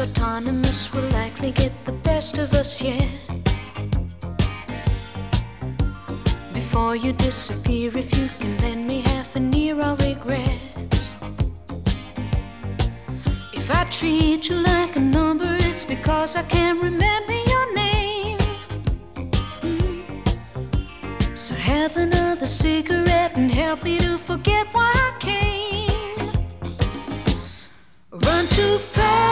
us autonomous will likely get the best of us yet. Before you disappear, if you can lend me half an ear, I'll regret. If I treat you like a number, it's because I can't remember your name. Mm. So have another cigarette and help me to forget why I came. Run too fast,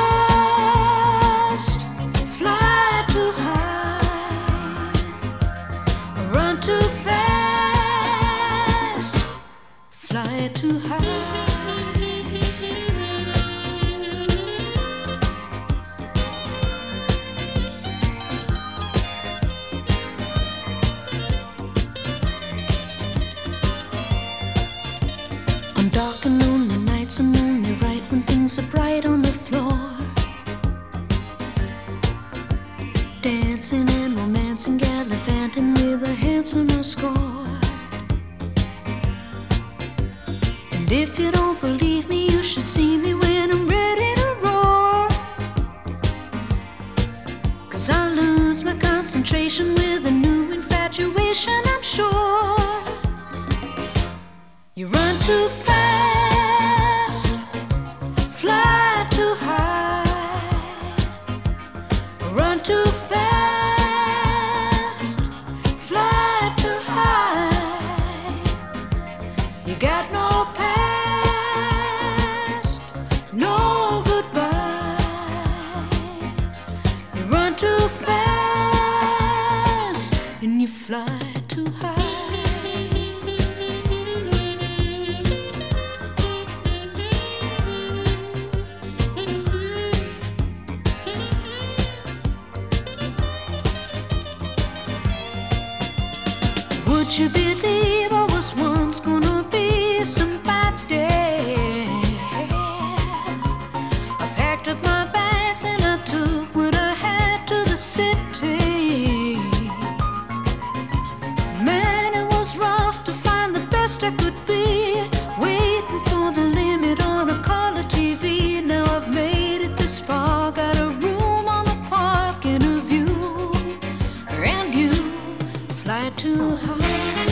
dark and lonely nights, I'm only right when things are bright on the floor. Dancing and romancing, gallivanting with a handsomer score. And if you don't believe me, you should see me when I'm ready to roar. Cause I lose my concentration with a new infatuation, I'm sure. You run too fast, Would you believe I too high.